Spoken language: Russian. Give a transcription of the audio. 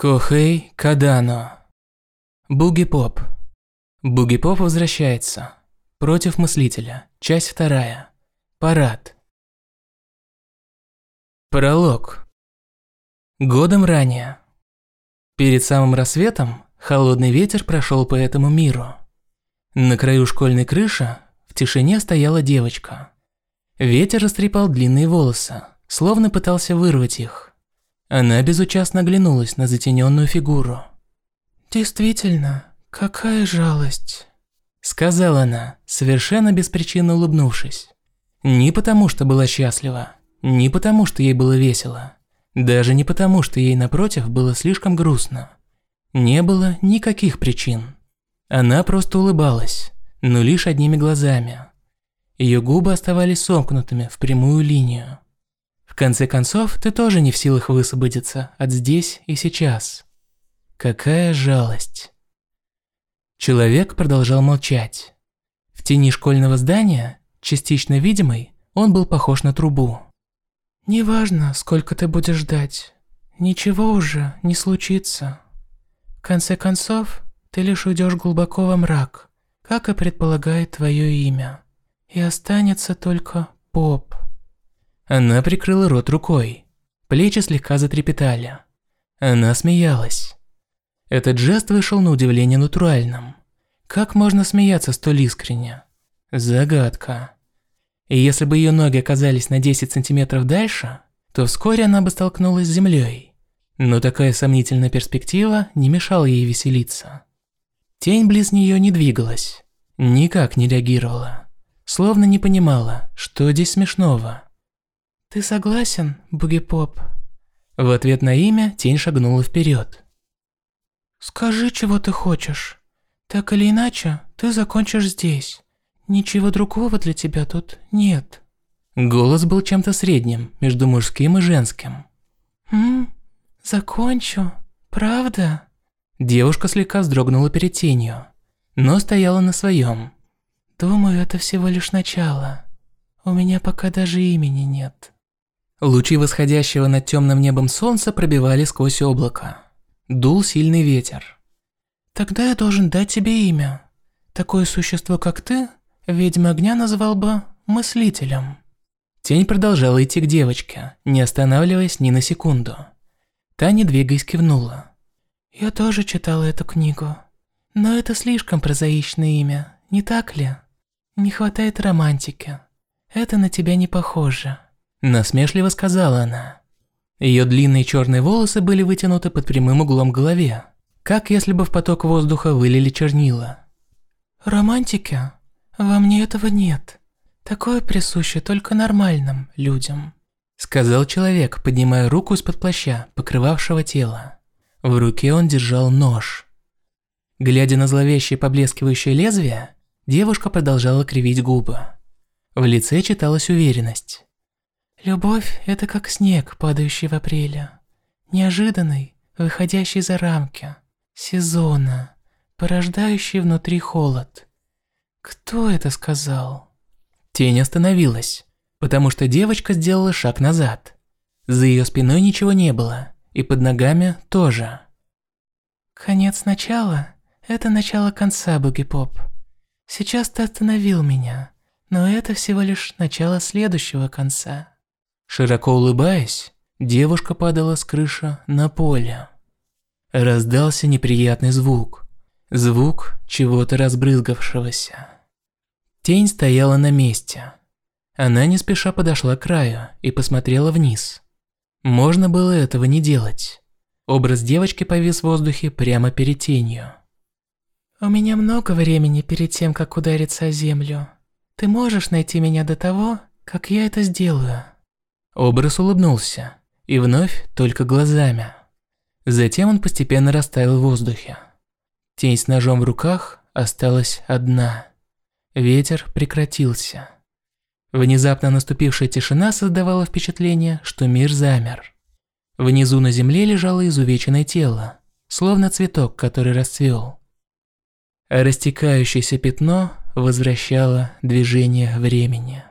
Кохей Кадано. Буги-поп. Буги-поп возвращается. Против мыслителя. Часть вторая. Парад. Пролог. Годом ранее. Перед самым рассветом холодный ветер прошел по этому миру. На краю школьной крыши в тишине стояла девочка. Ветер растрепал длинные волосы, словно пытался вырвать их. Она безучастно оглянулась на затененную фигуру. «Действительно, какая жалость», – сказала она, совершенно беспричинно улыбнувшись. Не потому, что была счастлива, не потому, что ей было весело, даже не потому, что ей напротив было слишком грустно. Не было никаких причин. Она просто улыбалась, но лишь одними глазами. Ее губы оставались сомкнутыми в прямую линию конце концов, ты тоже не в силах высвободиться от здесь и сейчас. Какая жалость. Человек продолжал молчать. В тени школьного здания, частично видимый, он был похож на трубу. «Неважно, сколько ты будешь ждать, ничего уже не случится. В конце концов, ты лишь уйдешь глубоко во мрак, как и предполагает твое имя, и останется только поп». Она прикрыла рот рукой. Плечи слегка затрепетали. Она смеялась. Этот жест вышел на удивление натуральным. Как можно смеяться столь искренне? Загадка. И если бы ее ноги оказались на 10 сантиметров дальше, то вскоре она бы столкнулась с землей. Но такая сомнительная перспектива не мешала ей веселиться. Тень близ нее не двигалась, никак не реагировала, словно не понимала, что здесь смешного. «Ты согласен, Буги-поп?» В ответ на имя тень шагнула вперед. «Скажи, чего ты хочешь. Так или иначе, ты закончишь здесь. Ничего другого для тебя тут нет». Голос был чем-то средним между мужским и женским. «М? Закончу? Правда?» Девушка слегка вздрогнула перед тенью, но стояла на своем. «Думаю, это всего лишь начало. У меня пока даже имени нет». Лучи восходящего над темным небом солнца пробивали сквозь облако. Дул сильный ветер. «Тогда я должен дать тебе имя. Такое существо, как ты, ведьма огня назвал бы мыслителем». Тень продолжала идти к девочке, не останавливаясь ни на секунду. Та, не двигаясь, кивнула. «Я тоже читала эту книгу. Но это слишком прозаичное имя, не так ли? Не хватает романтики. Это на тебя не похоже». Насмешливо сказала она. Ее длинные черные волосы были вытянуты под прямым углом к голове, как если бы в поток воздуха вылили чернила. «Романтики? Во мне этого нет. Такое присуще только нормальным людям», сказал человек, поднимая руку из-под плаща, покрывавшего тело. В руке он держал нож. Глядя на зловещее поблескивающее лезвие, девушка продолжала кривить губы. В лице читалась уверенность. Любовь – это как снег, падающий в апреле. Неожиданный, выходящий за рамки. Сезона, порождающий внутри холод. Кто это сказал? Тень остановилась, потому что девочка сделала шаг назад. За ее спиной ничего не было, и под ногами тоже. Конец начала – это начало конца, Буги-поп. Сейчас ты остановил меня, но это всего лишь начало следующего конца. Широко улыбаясь, девушка падала с крыши на поле. Раздался неприятный звук. Звук чего-то разбрызгавшегося. Тень стояла на месте. Она не спеша подошла к краю и посмотрела вниз. Можно было этого не делать. Образ девочки повис в воздухе прямо перед тенью. «У меня много времени перед тем, как удариться о землю. Ты можешь найти меня до того, как я это сделаю?» Образ улыбнулся, и вновь только глазами. Затем он постепенно растаял в воздухе. Тень с ножом в руках осталась одна. Ветер прекратился. Внезапно наступившая тишина создавала впечатление, что мир замер. Внизу на земле лежало изувеченное тело, словно цветок, который расцвел. Растекающееся пятно возвращало движение времени.